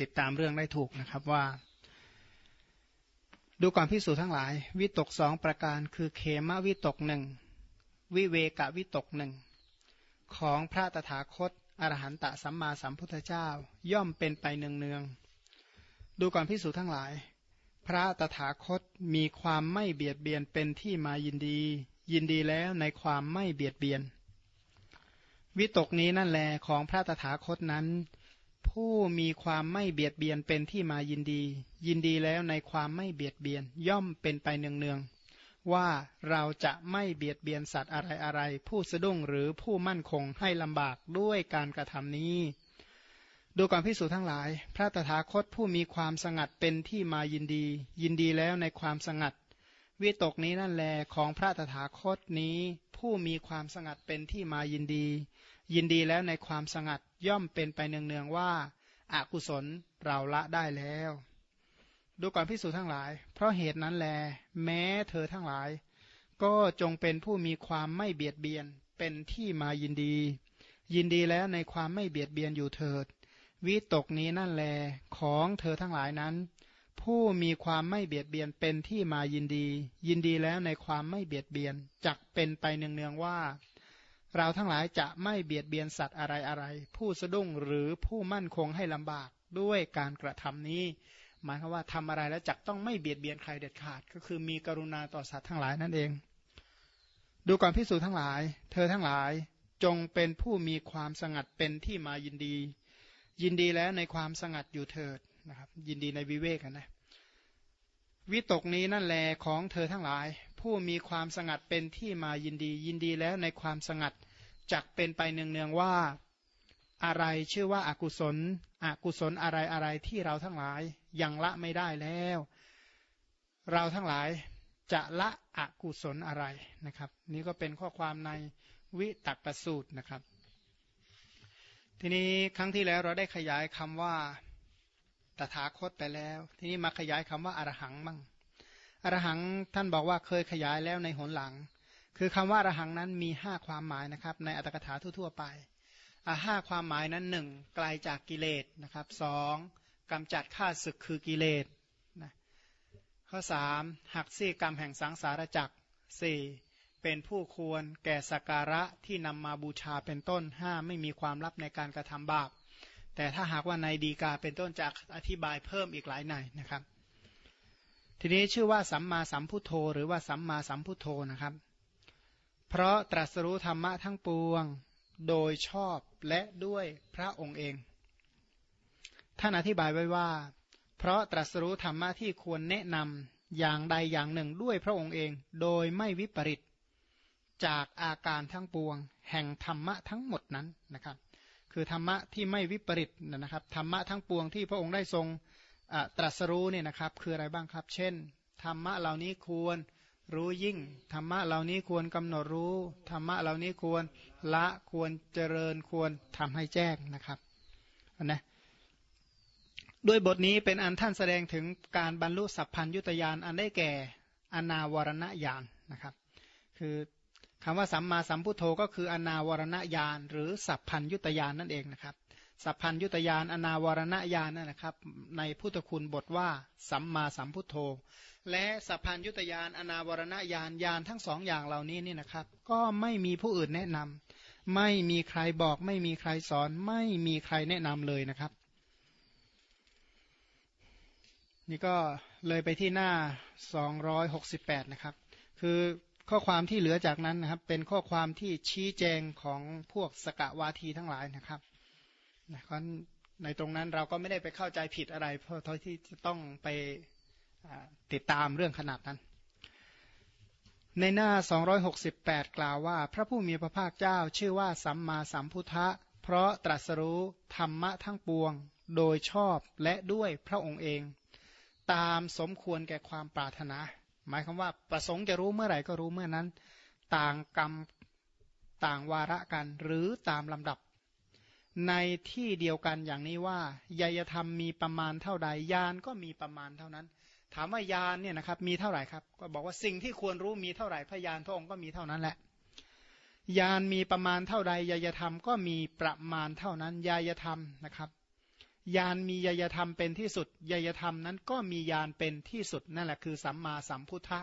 ติดตามเรื่องได้ถูกนะครับว่า ดูก่อนพิสูจนทั้งหลาย วิตกสองประการคือเขมวิตกหนึ่งวิเวกวิตกหนึ่งของพระตถาคตอรหันตสัมมาสัมพุทธเจ้าย่อมเป็นไปเนืองๆดูก่อนพิสูจทั้งหลาย พระตถาคตมีความไม่เบียดเบียนเป็นที่มายินดี ยินดีแล้วในความไม่เบียดเบียนวิตกนี้นั่นแลของพระตถาคตนั้น ผู้มีความไม่เบียดเบียนเป็นที่มายินดี ยินดีแล้วในความไม่เบียดเบียนย่อมเป็นไปเนืองๆว่าเราจะไม่เบียดเบียนสัตว์อะไรอะไรผู้สะดุ้งหรือผู้มั่นคงให้ลำบากด้วยการกระทำนี้ ดูก่อนพิสูจนทั้งหลาย พระตถาคตผู้มีความสงัดเป็นที่มายินดี ยินดีแล้วในความสงัด วิตกนี้นั่นแลของพระตถาคตนี้ ผู้มีความสงัดเป็นที่มายินดี ยินดีแล้วในความสงัด ย่อมเป็นไปเนืองๆว่าอากุศลเราละได้แล้ว ดูก่อนพิสูจนทั้งหลาย เพราะเหตุนั้นแล แม้เธอทั้งหลาย ก็จงเป็นผู้มีความไม่เบียดเบียนเป็นที่มายินดี ยินดีแล้วในความไม่เบียดเบียนอยู่เถิด วิตกนี้นั่นแลของเธอทั้งหลายนั้น ผู้มีความไม่เบียดเบียนเป็นที่มายินดี ยินดีแล้วในความไม่เบียดเบียนจักเป็นไปเนืองๆว่า เราทั้งหลายจะไม่เบียดเบียนสัตว์อะไรอะไร ผู้สะดุ้งหรือผู้มั่นคงให้ลำบากด้วยการกระทำนี้ หมายความว่าทำอะไรแล้วจักต้องไม่เบียดเบียนใครเด็ดขาด ก็คือมีกรุณาต่อสัตว์ทั้งหลายนั่นเอง ดูก่อนพิสูจนทั้งหลาย เธอทั้งหลายจงเป็นผู้มีความสงัดเป็นที่มายินดี ยินดีแล้วในความสงัดอยู่เถิดนะครับ ยินดีในวิเวกนะ วิตกนี้นั่นแลของเธอทั้งหลาย ผู้มีความสงัดเป็นที่มายินดียินดีแล้วในความสงัดจักเป็นไปเนืองๆว่าอะไรชื่อว่าอากุศลอกุศลอะไรอะไรที่เราทั้งหลายยังละไม่ได้แล้ว เราทั้งหลายจะละอกุศลอะไรนะครับ นี่ก็เป็นข้อความในวิตักสูตรนะครับ ทีนี้ครั้งที่แล้วเราได้ขยายคำว่า ตถาคตไปแล้ว ทีนี้มาขยายคำว่าอรหังบ้างอรหังท่านบอกว่าเคยขยายแล้วในหนหลัง คือคำว่าอรหังนั้นมีห้าความหมายนะครับ ในอัตถกถาทั่วๆไปห้าความหมายนั้นหนึ่งไกลาจากกิเลสนะครับสองกำจัดข้าศึกคือกิเลสนะข้อสามหักซี่กรรมแห่งสังสารจักรสี่เป็นผู้ควรแก่สักการะที่นำมาบูชาเป็นต้นห้าไม่มีความลับในการกระทำบาป แต่ถ้าหากว่าในดีกาเป็นต้นจะอธิบายเพิ่มอีกหลายในนะครับ ทีนี้ชื่อว่าสัมมาสัมพุทโธ หรือว่าสัมมาสัมพุทโธนะครับ เพราะตรัสรู้ธรรมะทั้งปวงโดยชอบและด้วยพระองค์เอง ท่านอธิบายไว้ว่า เพราะตรัสรู้ธรรมะที่ควรแนะนำอย่างใดอย่างหนึ่งด้วยพระองค์เอง โดยไม่วิปริตจากอาการทั้งปวง แห่งธรรมะทั้งหมดนั้นนะครับ คือธรรมะที่ไม่วิปริตนะครับธรรมะทั้งปวงที่พระองค์ได้ทรงตรัสรู้เนี่ยนะครับ คืออะไรบ้างครับ เช่น ธรรมะเหล่านี้ควรรู้ยิ่งธรรมะเหล่านี้ควรกำหนดรู้ธรรมะเหล่านี้ควรละควรเจริญควรทำให้แจ้งนะครับนะด้วยบทนี้เป็นอันท่านแสดงถึงการบรรลุสัพพัญยุตยานอันได้แก่อนาวรณญาณนะครับ คือ คำว่าสัมมาสัมพุทโธก็คืออนาวรณญาณหรือสัพพัญยุตยานนั่นเองนะครับ สัพพัญยุตยานอนาวรณญาณนั่นนะครับ ในพุทธคุณบทว่าสัมมาสัมพุทโธ และสัพพัญยุตยานอนาวรณญาณญาณทั้งสองอย่างเหล่านี้นี่นะครับ ก็ไม่มีผู้อื่นแนะนำไม่มีใครบอกไม่มีใครสอน ไม่มีใครแนะนำเลยนะครับ นี่ก็เลยไปที่หน้า 268 นะครับ คือ ข้อความที่เหลือจากนั้นนะครับ เป็นข้อความที่ชี้แจงของพวกสกวาทีทั้งหลายนะครับนะในตรงนั้นเราก็ไม่ได้ไปเข้าใจผิดอะไร เพราะที่จะต้องไปติดตามเรื่องขนาดนั้น ในหน้า 268 กล่าวว่า พระผู้มีพระภาคเจ้าชื่อว่าสัมมาสัมพุทธะ เพราะตรัสรู้ธรรมะทั้งปวง โดยชอบและด้วยพระองค์เอง ตามสมควรแก่ความปรารถนา หมายความว่าประสงค์จะรู้เมื่อไหร่ก็รู้เมื่อนั้น ต่างกรรมต่างวาระกันหรือตามลำดับ ในที่เดียวกันอย่างนี้ว่ายยธรรมมีประมาณเท่าใดยานก็มีประมาณเท่านั้น ถามว่ายานเนี่ยนะครับมีเท่าไหร่ครับ ก็บอกว่าสิ่งที่ควรรู้มีเท่าไหร่พยานพระองค์ก็มีเท่านั้นแหละยานมีประมาณเท่าใดยยธรรมก็มีประมาณเท่านั้นยายธรรมนะครับ ยานมียยธรรมเป็นที่สุดยยธรรมนั้นก็มียานเป็นที่สุดนั่นแหละคือสัมมาสัมพุทธะ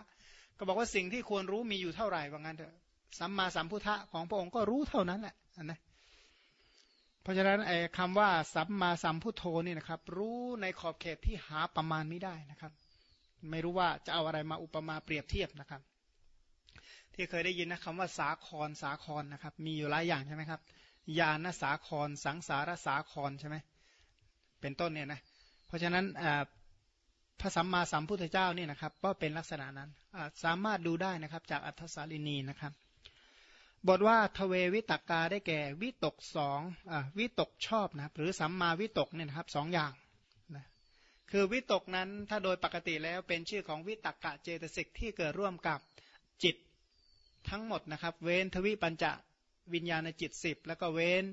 ก็บอกว่าสิ่งที่ควรรู้มีอยู่เท่าไหร่ว่างั้นเถอะสัมมาสัมพุทธะของพระองค์ก็รู้เท่านั้นแหละนะเพราะฉะนั้นไอ้คำว่าสัมมาสัมพุทโธนี่นะครับ รู้ในขอบเขตที่หาประมาณไม่ได้นะครับ ไม่รู้ว่าจะเอาอะไรมาอุปมาเปรียบเทียบนะครับ ที่เคยได้ยินนะคำว่าสาครสาครนะครับ มีอยู่หลายอย่างใช่ไหมครับญาณสาครสังสารสาครใช่ไหม เป็นต้นเนี่ยนะเพราะฉะนั้นพระสัมมาสัมพุทธเจ้านี่นะครับก็เป็นลักษณะนั้นสามารถดูได้นะครับจากอัธสาลินีนะครับ บทว่าทเววิตกาได้แก่วิตกสองอวิตกชอบนะหรือสัมมาวิตกเนี่ยนะครับสองอย่างนะคือวิตกนั้นถ้าโดยปกติแล้วเป็นชื่อของวิตกกะเจตสิกที่เกิดร่วมกับจิตทั้งหมดนะครับ เว้นทวิปัญจวิญญาณจิตสิบแล้วก็เว้น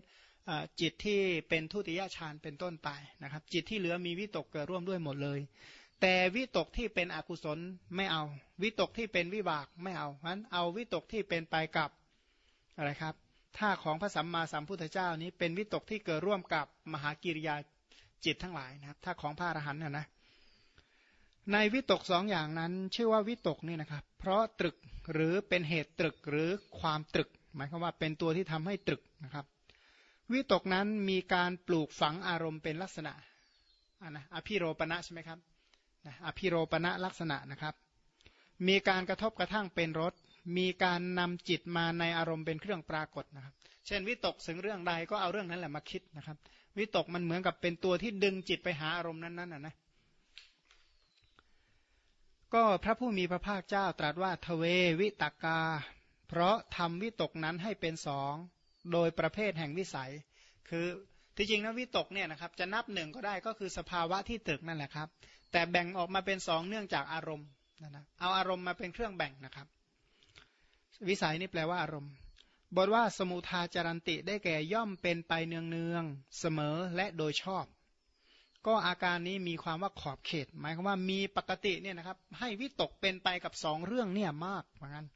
จิตที่เป็นทุติยฌานเป็นต้นไปนะครับ จิตที่เหลือมีวิตกเกิดร่วมด้วยหมดเลย แต่วิตกที่เป็นอกุศลไม่เอา วิตกที่เป็นวิบากไม่เอาเพราะนั้นเอาวิตกที่เป็นไปกับอะไรครับถ้าของพระสัมมาสัมพุทธเจ้านี้เป็นวิตกที่เกิดร่วมกับมหากิริยาจิตทั้งหลายนะครับถ้าของพระอรหันต์นะนะในวิตกสองอย่างนั้นชื่อว่าวิตกนี่นะครับ เพราะตรึกหรือเป็นเหตุตรึกหรือความตรึก หมายความว่าเป็นตัวที่ทำให้ตรึกนะครับ วิตกนั้นมีการปลูกฝังอารมณ์เป็นลักษณะอนะอภิโรปณะใช่ไหมครับนะอภิโรปณะลักษณะนะครับ มีการกระทบกระทั่งเป็นรสมีการนำจิตมาในอารมณ์เป็นเครื่องปรากฏนะครับ เช่นวิตกถึงเรื่องใดก็เอาเรื่องนั้นแหละมาคิดนะครับ วิตกมันเหมือนกับเป็นตัวที่ดึงจิตไปหาอารมณ์นั้นๆนะนะก็พระผู้มีพระภาคเจ้าตรัสว่าทเววิตกา เพราะทำวิตกนั้นให้เป็นสอง โดยประเภทแห่งวิสัย คือที่จริงนะวิตกเนี่ยนะครับจะนับหนึ่งก็ได้ก็คือสภาวะที่ตึกนั่นแหละครับ แต่แบ่งออกมาเป็นสองเนื่องจากอารมณ์นะนะเอาอารมณ์มาเป็นเครื่องแบ่งนะครับ วิสัยนี่แปลว่าอารมณ์บทว่าสมุทาจารันติได้แก่ย่อมเป็นไปเนืองเนืองเสมอและโดยชอบ ก็อาการนี้มีความว่าขอบเขต หมายความว่ามีปกติเนี่ยนะครับ ให้วิตกเป็นไปกับสองเรื่องเนี่ยมากเหมือนกัน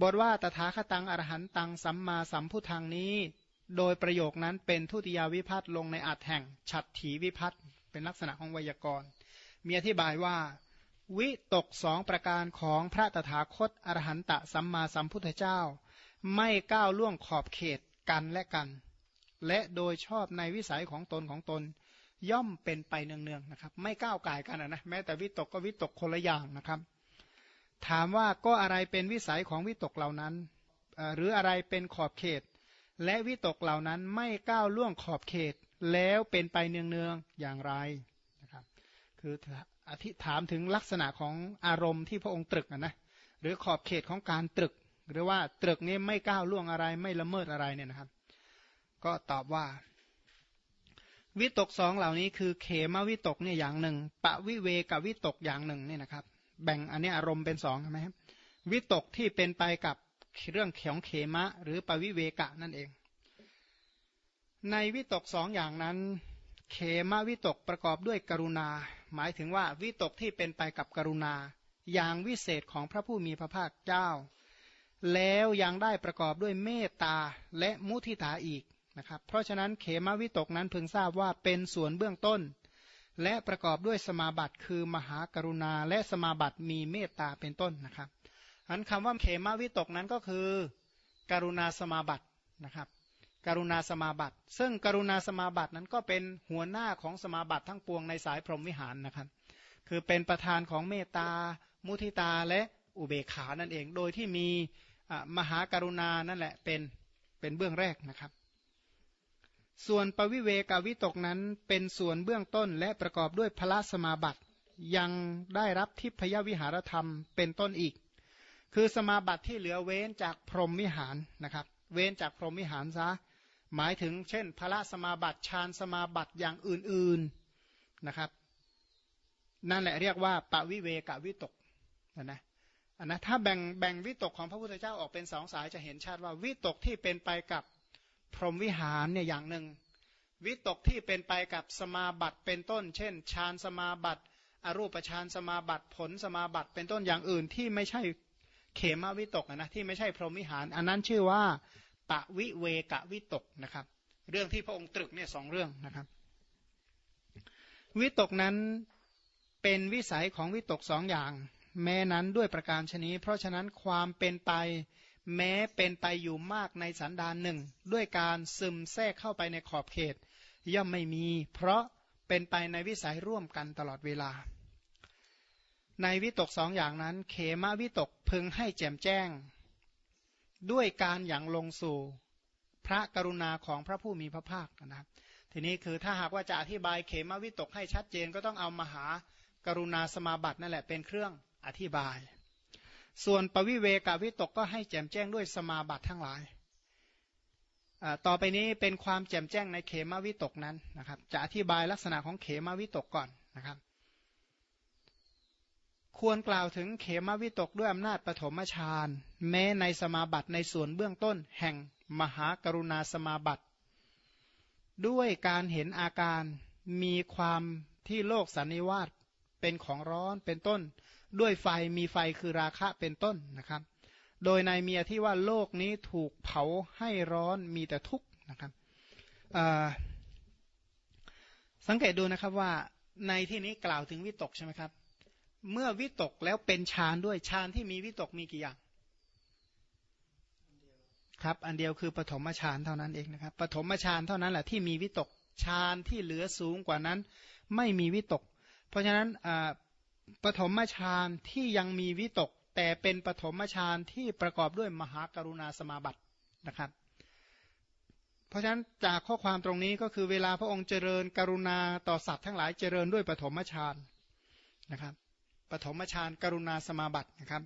บทว่าตถาคตังอรหันตังสัมมาสัมพุทธังนี้ โดยประโยคนั้นเป็นทุติยาวิพัตลงในอัดแห่งฉัตรถีวิพัตเป็นลักษณะของไวยากรณ์มีอธิบายว่า วิตกสองประการของพระตถาคตอรหันตะสัมมาสัมพุทธเจ้า ไม่ก้าวล่วงขอบเขตกันและกัน และโดยชอบในวิสัยของตนของตน ย่อมเป็นไปเนืองๆนะครับ ไม่ก้าวไก่กันนะแม้แต่วิตกก็วิตกคนละอย่างนะครับ ถามว่าก็อะไรเป็นวิสัยของวิตกเหล่านั้น หรืออะไรเป็นขอบเขต และวิตกเหล่านั้นไม่ก้าวล่วงขอบเขต แล้วเป็นไปเนืองๆอย่างไรนะครับคืออธิถามถึงลักษณะของอารมณ์ที่พระองค์ตรึกนะหรือขอบเขตของการตรึก หรือว่าตรึกนี้ไม่ก้าวล่วงอะไรไม่ละเมิดอะไรเนี่ยนะครับ ก็ตอบว่า วิตกสองเหล่านี้คือเขมวิตกเนี่ยอย่างหนึ่งปะวิเวกับวิตกอย่างหนึ่งเนี่ยนะครับ แบ่งอันนี้อารมณ์เป็นสองใช่ไหมครับวิตกที่เป็นไปกับเรื่องของเขมะ หรือปวิเวกะนั่นเอง ในวิตกสองอย่างนั้น เขมะวิตกประกอบด้วยกรุณา หมายถึงว่าวิตกที่เป็นไปกับกรุณา อย่างวิเศษของพระผู้มีพระภาคเจ้า แล้วยังได้ประกอบด้วยเมตตาและมุทิตาอีกนะครับ เพราะฉะนั้นเขมะวิตกนั้นพึงทราบว่าเป็นส่วนเบื้องต้น และประกอบด้วยสมาบัติคือมหากรุณา และสมาบัติมีเมตตาเป็นต้นนะครับอันคำว่าเขมวิตกนั้นก็คือ กรุณาสมาบัตินะครับ กรุณาสมาบัติ ซึ่งกรุณาสมาบัตินั้นก็เป็นหัวหน้าของสมาบัติทั้งปวงในสายพรหมวิหารนะครับ คือเป็นประธานของเมตตา มุทิตาและอุเบกขานั่นเอง โดยที่มีมหากรุณานั่นแหละเป็นเป็นเบื้องแรกนะครับ ส่วนปวิเวกวิตกนั้นเป็นส่วนเบื้องต้นและประกอบด้วยพระสมาบัติ ยังได้รับทิพยวิหารธรรมเป็นต้นอีก คือสมาบัติที่เหลือเว้นจากพรหมวิหารนะครับ เว้นจากพรหมวิหารซะหมายถึงเช่นพระสมาบัติฌานสมาบัติอย่างอื่นๆนะครับ นั่นแหละเรียกว่าปวิเวกวิตกนะนะอันนะถ้าแบ่งแบ่งวิตกของพระพุทธเจ้าออกเป็นสองสายจะเห็นชัดว่าวิตกที่เป็นไปกับ รหมวิหารเนี่ยอย่างหนึ่ง วิตกที่เป็นไปกับสมาบัติเป็นต้น เช่นฌานสมาบัติอรูปฌานสมาบัติผลสมาบัติเป็นต้นอย่างอื่นที่ไม่ใช่เขมาวิตกนะที่ไม่ใช่พรหมวิหาร อันนั้นชื่อว่าปะวิเวกะวิตกนะครับ เรื่องที่พระองค์ตรึกเนี่ยสองเรื่องนะครับ วิตกนั้นเป็นวิสัยของวิตกสองอย่าง แม้นั้นด้วยประการชนี้ เพราะฉะนั้นความเป็นไป แม้เป็นไปอยู่มากในสันดานหนึ่ง ด้วยการซึมแทรกเข้าไปในขอบเขต ย่อมไม่มี เพราะเป็นไปในวิสัยร่วมกันตลอดเวลา ในวิตกสองอย่างนั้น เขมาวิตกพึงให้แจ่มแจ้ง ด้วยการอย่างลงสู่ พระกรุณาของพระผู้มีพระภาคนะครับ ทีนี้คือถ้าหากว่าจะอธิบายเขมาวิตกให้ชัดเจนก็ต้องเอามหากรุณาสมาบัตินั่นแหละเป็นเครื่องอธิบาย ส่วนปวิเวกวิตกก็ให้แจ่มแจ้งด้วยสมาบัติทั้งหลายต่อไปนี้เป็นความแจ่มแจ้งในเขมาวิตกนั้นนะครับ จะอธิบายลักษณะของเขมาวิตกก่อนนะครับ ควรกล่าวถึงเขมาวิตกด้วยอำนาจปฐมฌานแม้ในสมาบัติในส่วนเบื้องต้น แห่งมหากรุณาสมาบัติ ด้วยการเห็นอาการมีความที่โลกสันนิวาสเป็นของร้อนเป็นต้น ด้วยไฟมีไฟคือราคะเป็นต้นนะครับ โดยในเมียที่ว่าโลกนี้ถูกเผาให้ร้อนมีแต่ทุกข์นะครับสังเกตดูนะครับว่าในที่นี้กล่าวถึงวิตกใช่ไหมครับ เมื่อวิตกแล้วเป็นฌานด้วยฌานที่มีวิตกมีกี่อย่างครับ อันเดียวคือปฐมฌานเท่านั้นเองนะครับปฐมฌานเท่านั้นแหละที่มีวิตกฌานที่เหลือสูงกว่านั้น ไม่มีวิตก เพราะฉะนั้น ปฐมฌานที่ยังมีวิตก แต่เป็นปฐมฌานที่ประกอบด้วยมหากรุณาสมาบัตินะครับ เพราะฉะนั้นจากข้อความตรงนี้ก็คือเวลาพระองค์เจริญกรุณาต่อสัตว์ทั้งหลายเจริญด้วยปฐมฌานนะครับปฐมฌานกรุณาสมาบัตินะครับ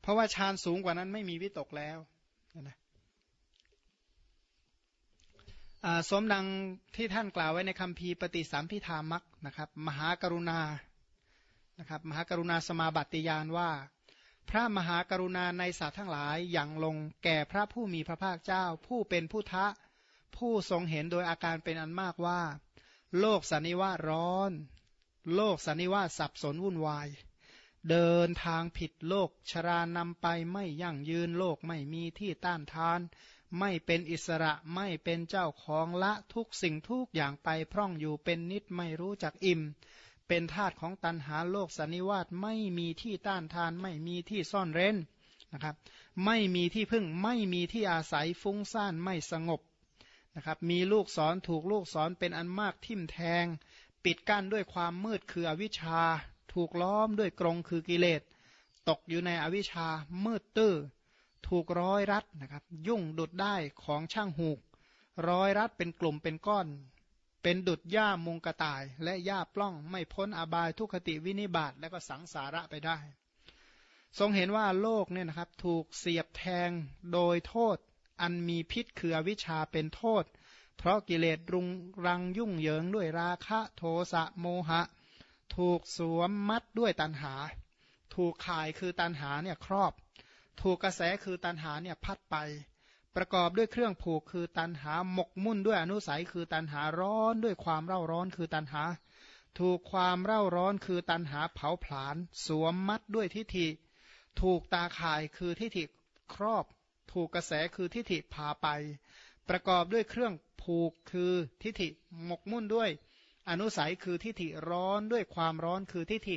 เพราะว่าฌานสูงกว่านั้นไม่มีวิตกแล้วนะสมดังที่ท่านกล่าวไว้ในคำพีปฏิสัมพิธามักนะครับ มหากรุณา นะครับมหากรุณาสมาบัติยานว่า พระมหากรุณาในสัตว์ทั้งหลายอย่างลงแก่พระผู้มีพระภาคเจ้า ผู้เป็นผู้ทะ ผู้ทรงเห็นโดยอาการเป็นอันมากว่า โลกสันนิวาสร้อน โลกสันนิวาสสับสนวุ่นวาย เดินทางผิดโลกชรานำไปไม่ยั่งยืนโลกไม่มีที่ต้านทาน ไม่เป็นอิสระไม่เป็นเจ้าของละทุกสิ่งทุกอย่างไปพร่องอยู่เป็นนิดไม่รู้จักอิ่ม เป็นทาตุของตันหาโลกสันนิวาสไม่มีที่ต้านทาน ไม่มีที่ซ่อนเร้นนะครับ ไม่มีที่พึ่งไม่มีที่อาศัยฟุ้งซ่านไม่สงบนะครับมีลูกศรถูกลูกศรเป็นอันมากทิ่มแทง ปิดกั้นด้วยความมืดคืออวิชชา ถูกล้อมด้วยกรงคือกิเลส ตกอยู่ในอวิชชามืดตื้อถูกร้อยรัดนะครับ ยุ่งดุดได้ของช่างหูก ร้อยรัดเป็นกลุ่มเป็นก้อน เป็นดุดหญ้ามุงกระต่าย และหญ้าปล้องไม่พ้นอบายทุกขติวินิบาตและก็สังสาระไปได้ ทรงเห็นว่าโลกเนี่ยนะครับถูกเสียบแทงโดยโทษ อันมีพิษคืออวิชชาเป็นโทษ เพราะกิเลสรุงรังยุ่งเหยิงด้วยราคะโทสะโมหะ ถูกสวมมัดด้วยตันหา ถูกข่ายคือตันหาเนี่ยครอบ ถูกกระแสคือตันหาเนี่ยพัดไป ประกอบด้วยเครื่องผูกคือตันหาหมกมุ่นด้วยอนุสัยคือตันหาร้อนด้วยความเร่าร้อนคือตันหา ถูกความเร่าร้อนคือตันหาเผาผลาญสวมมัดด้วยทิฏฐิ ถูกตาข่ายคือทิฏฐิครอบ ถูกกระแสคือทิฏฐิพาไป ประกอบด้วยเครื่องผูกคือทิฏฐิหมกมุ่นด้วย อนุสัยคือทิฏฐิร้อนด้วยความร้อนคือทิฏฐิ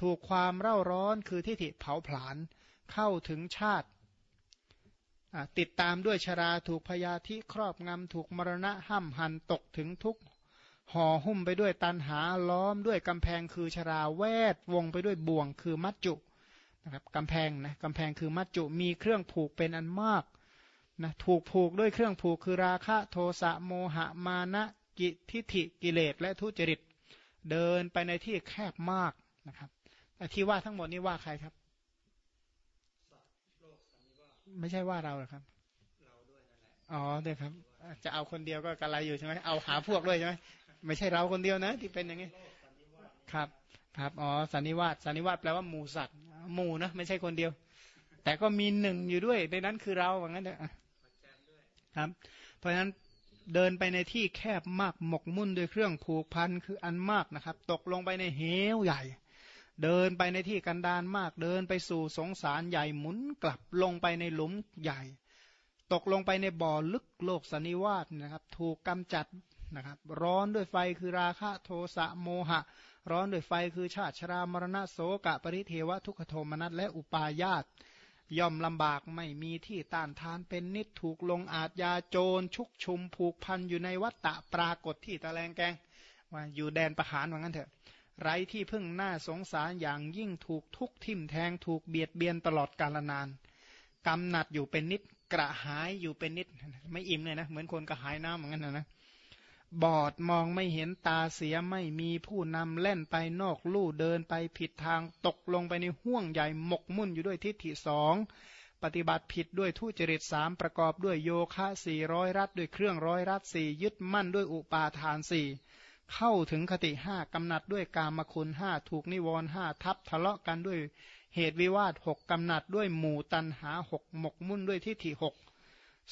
ถูกความเร่าร้อนคือทิฏฐิเผาผลาญเข้าถึงชาติ ติดตามด้วยชราถูกพยาธิครอบงำถูกมรณะห้ำหันตกถึงทุกห่อหุ้มไปด้วยตันหาล้อมด้วยกำแพงคือชราแวดวงไปด้วยบ่วงคือมัจจุนะครับกำแพงนะกำแพงคือมัจจุมีเครื่องผูกเป็นอันมากนะถูกผูกด้วยเครื่องผูกคือราคะโทสะโมหะมานะกิทิฐิกิเลสและทุจริต เดินไปในที่แคบมากนะครับที่ว่าทั้งหมดนี้ว่าใครครับ ไม่ใช่ว่าเราหรอครับเราด้วยนั่นแหละอ๋อเดี๋ยวครับ จะเอาคนเดียวก็กระไรอยู่ใช่ไหมเอาหาพวกด้วยใช่ไหมไม่ใช่เราคนเดียวนะ ที่เป็นอย่างนี้ครับ ครับอ๋อสันนิวาสสันนิวาสแปลว่าหมูสัตว์หมูนะไม่ใช่คนเดียว แต่ก็มีหนึ่งอยู่ด้วย ในนั้นคือเราอย่างนั้นเถอะครับ เพราะฉะนั้นเดินไปในที่แคบมากหมกมุ่นด้วยเครื่องผูกพันคืออันมากนะครับ ตกลงไปในเหวใหญ่ เดินไปในที่กันดานมาก เดินไปสู่สงสารใหญ่หมุนกลับลงไปในหลุมใหญ่ ตกลงไปในบ่อลึกโลกสนิวาสนะครับ ถูกกำจัดนะครับ ร้อนด้วยไฟคือราคะโทสะโมหะ ร้อนด้วยไฟคือชาติชรามรณะโสกะปริเทวะทุกขโทมนัสและอุปาญาตย่อมลำบากไม่มีที่ต้านทานเป็นนิดถูกลงอาจยาโจรชุกชุมผูกพันอยู่ในวัฏฏะปรากฏที่ตะแลงแกงว่าอยู่แดนประหารว่างั้นเถอะ ไรที่พึ่งหน้าสงสารอย่างยิ่งถูกทุกทิ่มแทงถูกเบียดเบียนตลอดกาลนานกำหนัดอยู่เป็นนิดกระหายอยู่เป็นนิด ไม่อิ่มเลยนะเหมือนคนกระหายน้ำเหมือนกันนะนะบอดมองไม่เห็นตาเสียไม่มีผู้นำเล่นไปนอกลู่เดินไปผิดทางตกลงไปในห่วงใหญ่หมกมุ่นอยู่ด้วยทิฏฐิสองปฏิบัติผิดด้วยทุจริตสามประกอบด้วยโยคะสี่ร้อยรัดด้วยเครื่องร้อยรัดสี่ยึดมั่นด้วยอุปาทานสี่ เข้าถึงคติห้ากำหนัดด้วยกามคุณห้าถูกนิวรห้าทับทะเลาะกันด้วยเหตุวิวาทหกกำหนัดด้วยหมู่ตันหาหกหมกมุ่นด้วยทิฏฐิหก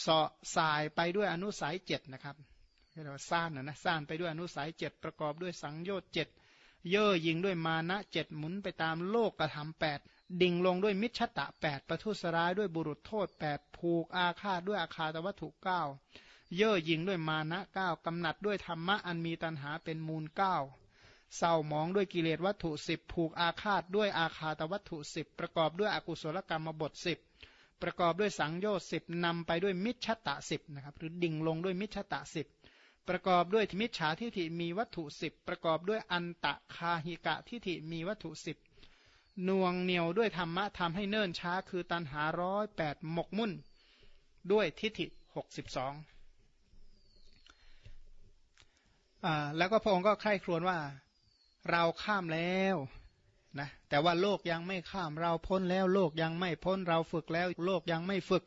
สาะสายไปด้วยอนุสัยเจ็ดนะครับเรียกว่าซ่านนะนะซ่านไปด้วยอนุสัยเจ็ดประกอบด้วยสังโยชน์เจ็ดเย่อหยิงด้วยมานะเจ็ดหมุนไปตามโลกกระทำแปดดิ่งลงด้วยมิชตะแปดประทุษร้ายด้วยบุรุษโทษแปดผูกอาฆาตด้วยอาคาตวัตถุเก้า เย่อยิงด้วยมานะเก้ากำหนัดด้วยธรรมะอันมีตันหาเป็นมูลเก้าเศร้ามองด้วยกิเลสวัตถุสิบผูกอาฆาตด้วยอาคาตวัตถุสิบประกอบด้วยอกุศลกรรมบทสิบประกอบด้วยสังโยชน์สิบนำไปด้วยมิชตะสิบนะครับหรือดิ่งลงด้วยมิชตะสิบประกอบด้วยมิจฉาทิฏฐิมีวัตถุสิบประกอบด้วยอันตะคาหิกะทิฏฐิมีวัตถุสิบน่วงเหนียวด้วยธรรมะทำให้เนิ่นช้าคือตันหาร้อยแปดหมกมุ่น ด้วยทิฏฐิหกสิบสอง แล้วก็พระองค์ก็ใคร่ครวญว่า เราข้ามแล้วนะแต่ว่าโลกยังไม่ข้ามเราพ้นแล้วโลกยังไม่พ้นเราฝึกแล้ว โลกยังไม่ฝึก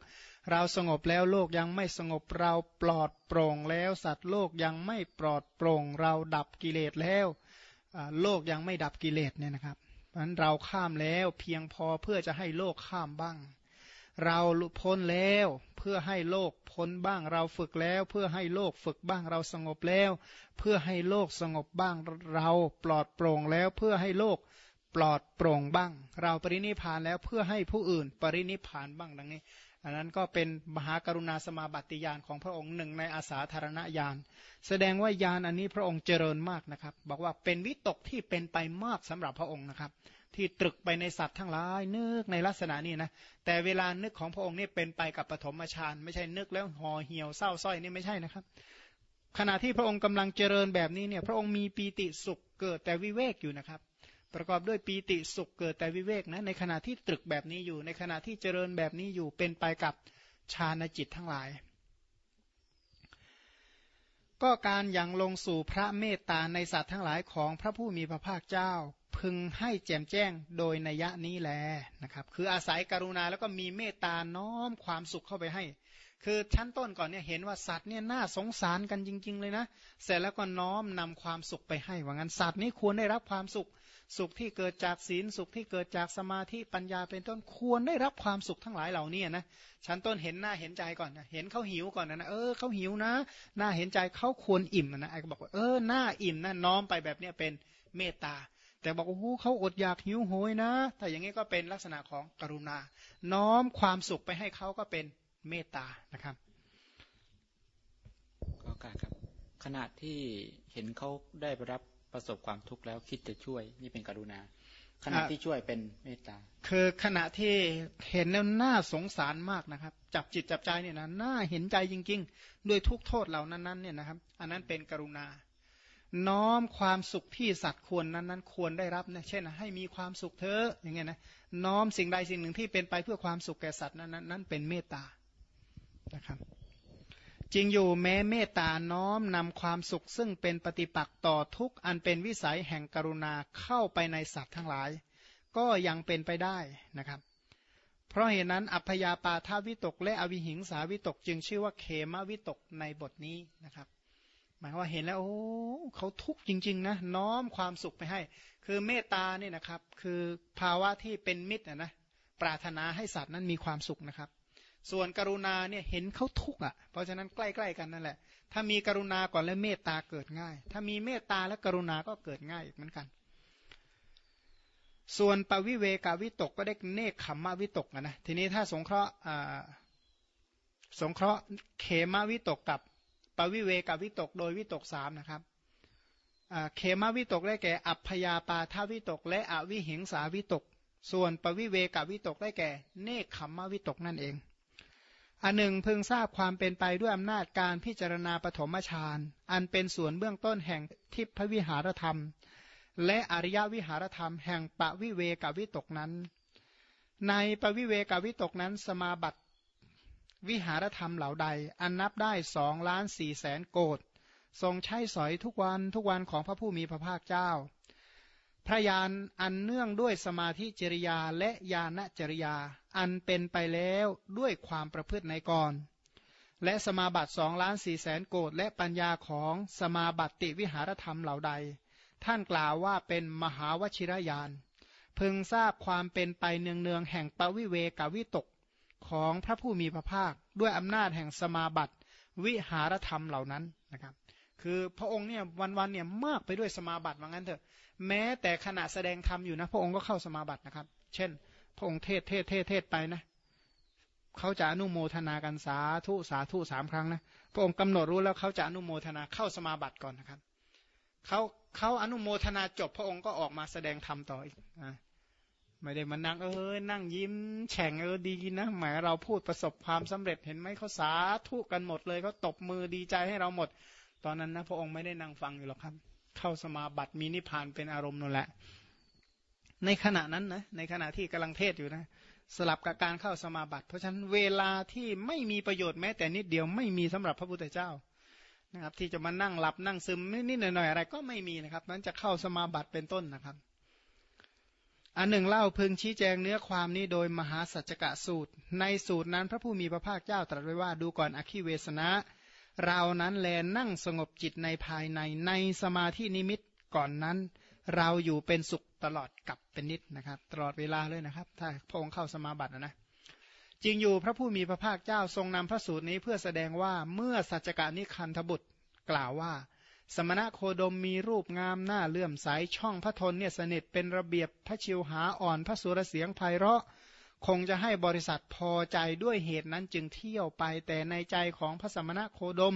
เราสงบแล้วโลกยังไม่สงบเราปลอดโปร่งแล้วสัตว์โลกยังไม่ปลอดโปร่ง เราดับกิเลสแล้วโลกยังไม่ดับกิเลสเนี่ยนะครับเพราะนั้นเราข้ามแล้วเพียงพอเพื่อจะให้โลกข้ามบ้าง เราพ้นแล้วเพื่อให้โลกพ้นบ้างเราฝึกแล้ว เพื่อให้โลกฝึกบ้างเราสงบแล้ว เพื่อให้โลกสงบบ้างเราปลอดโปร่งแล้วเพื่อให้โลกปลอดโปร่งบ้าง เราปรินิพานแล้วเพื่อให้ผู้อื่นปรินิพานบ้างดังนี้ อันนั้นก็เป็นมหากรุณาสมาบัติยานของพระองค์หนึ่งในอาสาธารณญาณแสดงว่ายานอันนี้พระองค์เจริญมากนะครับ บอกว่าเป็นวิตกที่เป็นไปมากสำหรับพระองค์นะครับ ที่ตรึกไปในสัตว์ทั้งหลายนึกในลักษณะนี้นะแต่เวลานึกของพระองค์นี่เป็นไปกับปฐมฌานไม่ใช่นึกแล้วห่อเหี่ยวเศร้าส้อยนี่ไม่ใช่นะครับ ขณะที่พระองค์กำลังเจริญแบบนี้เนี่ยพระองค์มีปีติสุขเกิดแต่วิเวกอยู่นะครับ ประกอบด้วยปีติสุขเกิดแต่วิเวกนะในขณะที่ตรึกแบบนี้อยู่ ในขณะที่เจริญแบบนี้อยู่เป็นไปกับฌานจิตทั้งหลายก็การยังลงสู่พระเมตตาในสัตว์ทั้งหลายของพระผู้มีพระภาคเจ้า พึงให้แจมแจ้งโดยนัยนี้แลนะครับ คืออาศัยกรุณาแล้วก็มีเมตตาน้อมความสุขเข้าไปให้ คือชั้นต้นก่อนเนี่ยเห็นว่าสัตว์เนี่ยน่าสงสารกันจริง ๆ เลยนะ เสร็จแล้วก็น้อมนำความสุขไปให้ ว่างั้นสัตว์นี้ควรได้รับความสุข สุขที่เกิดจากศีลสุขที่เกิดจากสมาธิปัญญาเป็นต้นควรได้รับความสุขทั้งหลายเหล่านี้นะ ชั้นต้นเห็นหน้าเห็นใจก่อนนะเห็นเขาหิวก่อนนะเออเขาหิวนะหน้าเห็นใจเขาควรอิ่มนะไอ้ก็บอกว่าเออหน้าอิ่มนะน้อมไปแบบเนี้ยเป็นเมตตา แต่บอกโอ้โหเขาอดอยากหิวโหยนะถ้าอย่างนี้ก็เป็นลักษณะของกรุณา น้อมความสุขไปให้เขาก็เป็นเมตตานะครับก็การครับขณะที่เห็นเขาได้รับประสบความทุกข์แล้วคิดจะช่วย นี่เป็นกรุณา ขณะที่ช่วยเป็นเมตตา คือขณะที่เห็นแล้วน่าสงสารมากนะครับ จับจิตจับใจเนี่ยนะน่าเห็นใจจริง ๆ ด้วยทุกโทษเหล่านั้นๆเนี่ยนะครับ อันนั้นเป็นกรุณา น้อมความสุขที่สัตว์ควรนั้นนั้นควรได้รับนะเช่น ให้มีความสุขเถออย่างเงี้ยนะน้อมสิ่งใดสิ่งหนึ่งที่เป็นไปเพื่อความสุขแก่สัตว์นั้นนั้นเป็นเมตตานะครับจริงอยู่แม้เมตตาน้อมนำความสุข ซึ่งเป็นปฏิปักษ์ต่อทุกอันเป็นวิสัยแห่งกรุณาเข้าไปในสัตว์ทั้งหลาย ก็ยังเป็นไปได้นะครับ เพราะเหตุนั้นอัพยาปาทาวิตกและอวิหิงสาวิตกจึงชื่อว่าเขมาวิตกในบทนี้นะครับ หมายว่าเห็นแล้วโอ้เขาทุกข์จริง ๆ นะน้อมความสุขไปให้ คือเมตตาเนี่ยนะครับ คือภาวะที่เป็นมิตรนะปรารถนาให้สัตว์นั้นมีความสุขนะครับ ส่วนกรุณาเนี่ยเห็นเขาทุกข์อะ เพราะฉะนั้นใกล้ๆกันนั่นแหละ ถ้ามีกรุณาก่อนแล้วเมตตาเกิดง่าย ถ้ามีเมตตาและกรุณาก็เกิดง่ายเหมือนกัน ส่วนปวิเวกาวิตกก็ได้เนคขมมาวิตกนะทีนี้ถ้าสงเคราะห์สงเคราะห์เขมาวิตกกับ ปวิเวกับวิตกโดยวิตกสามนะครับเขมาวิตกได้แก่ อัพยาปาทาวิตก และอวิหิงสาวิตก ส่วนปวิเวกับวิตกได้แก่ เนคขมมวิตกนั่นเองอันหนึ่งพึงทราบความเป็นไปด้วยอำนาจการพิจารณาปฐมฌานอันเป็นส่วนเบื้องต้นแห่งทิพวิหารธรรม และอริยวิหารธรรม แห่งปวิเวกับวิตกนั้น ในปวิเวกับวิตกนั้น สมาบัติ วิหารธรรมเหล่าใด อันนับได้สองล้านสี่แสนโกดทรงใช้สอยทุกวันทุกวันของพระผู้มีพระภาคเจ้า พระยานอันเนื่องด้วยสมาธิจริยาและญาณจริยา อันเป็นไปแล้วด้วยความประพฤติในก่อน และสมาบัติสองล้านสี่แสนโกดและปัญญาของสมาบัติวิหารธรรมเหล่าใด ท่านกล่าวว่าเป็นมหาวชิรยานพึงทราบความเป็นไปเนืองๆแห่งปวิเวกวิตก ของพระผู้มีพระภาค ด้วยอำนาจแห่งสมาบัติวิหารธรรมเหล่านั้นนะครับ คือพระองค์เนี่ยวันๆเนี่ยมากไปด้วยสมาบัติว่างั้นเถอะ แม้แต่ขณะแสดงธรรมอยู่นะ พระองค์ก็เข้าสมาบัตินะครับ เช่น พระองค์เทศเทศเทศเทศไปนะเขาจะอนุโมทนากันสาธุสาธุสามครั้งนะพระองค์กำหนดรู้แล้วเขาจะอนุโมทนาเข้าสมาบัติก่อนนะครับเขาเขาอนุโมทนาจบพระองค์ก็ออกมาแสดงธรรมต่ออีกอ่า ไม่ได้มานั่งเออนั่งยิ้ม แฉ่งเออดีนะหมายเราพูดประสบความสำเร็จเห็นไหมเขาสาธุกันหมดเลยเขาตบมือดีใจให้เราหมด ตอนนั้นนะพระองค์ไม่ได้นั่งฟังอยู่หรอกครับ เข้าสมาบัติมีนิพพานเป็นอารมณ์นั่นแหละ ในขณะนั้นนะในขณะที่กำลังเทศอยู่นะ สลับกับการเข้าสมาบัติ เพราะฉะนั้นเวลาที่ไม่มีประโยชน์แม้แต่นิดเดียวไม่มีสำหรับพระพุทธเจ้านะครับ ที่จะมานั่งหลับนั่งซึมนิดหน่อยๆอะไร ก็ไม่มีนะครับ นั้นจะเข้าสมาบัติเป็นต้นนะครับ อันหนึ่งเล่าพึงชี้แจงเนื้อความนี้โดยมหาสัจกะสูตร ในสูตรนั้นพระผู้มีพระภาคเจ้าตรัสไว้ว่าดูก่อนอคิเวสนะ เรานั้นแลนั่งสงบจิตในภายในในสมาธินิมิตก่อนนั้น เราอยู่เป็นสุขตลอดกับเป็นนิดนะครับ ตลอดเวลาเลยนะครับ ถ้าพระองค์เข้าสมาบัตินะจริงอยู่พระผู้มีพระภาคเจ้าทรงนำพระสูตรนี้เพื่อแสดงว่าเมื่อสัจกานิคันธบุตรกล่าวว่า สมณะโคดมมีรูปงามหน้าเลื่อมใสช่องพระทนเนี่ยสนิทเป็นระเบียบพระชิวหาอ่อนพระสุรเสียงไพเราะ คงจะให้บริษัทพอใจด้วยเหตุนั้นจึงเที่ยวไปแต่ในใจของพระสมณะโคดม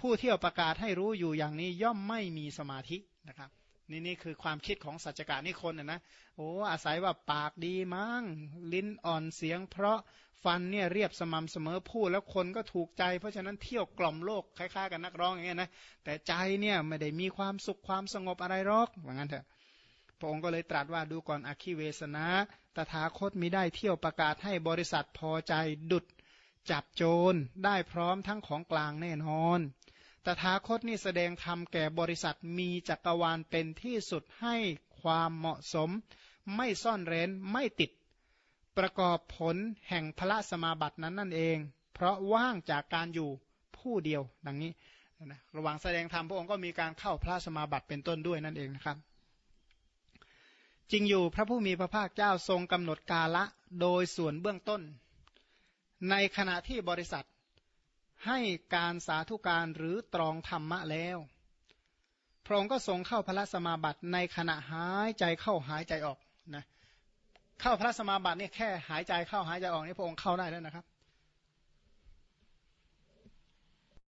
ผู้เที่ยวประกาศให้รู้อยู่อย่างนี้ย่อมไม่มีสมาธินะครับนี่นี่คือความคิดของสัจจการนิคนนะนะโอ้อาศัยว่าปากดีมั้งลิ้นอ่อนเสียง เพราะ ฟันเนี่ยเรียบสม่ำเสมอพูดแล้วคนก็ถูกใจ เพราะฉะนั้นเที่ยวกล่อมโลกคล้ายๆกับนักร้องอย่างเงี้ยนะแต่ใจเนี่ยไม่ได้มีความสุขความสงบอะไรหรอกว่างั้นเถอะพระองค์ก็เลยตรัสว่าดูก่อนอคิเวสนะตถาคตมีได้เที่ยวประกาศให้บริษัทพอใจดุดจับโจรได้พร้อมทั้งของกลางแน่นอน ตถาคตนี่แสดงธรรมแก่บริษัทมีจักรวาลเป็นที่สุดให้ความเหมาะสม ไม่ซ่อนเร้นไม่ติด ประกอบผลแห่งพระสมาบัตินั้นนั่นเอง เพราะว่างจากการอยู่ผู้เดียวดังนี้นะระหว่างแสดงธรรมพระองค์ก็มีการเข้าพระสมาบัติเป็นต้นด้วยนั่นเองนะครับ จริงอยู่พระผู้มีพระภาคเจ้าทรงกำหนดกาละโดยส่วนเบื้องต้น ในขณะที่บริษัทให้การสาธุการหรือตรองธรรมะแล้ว พระองค์ก็ทรงเข้าพระสมาบัติในขณะหายใจเข้าหายใจออก เข้าพระสมาบัติเนี่ยแค่หายใจเข้าหายใจออกนี่พระองค์เข้าได้แล้วนะครับ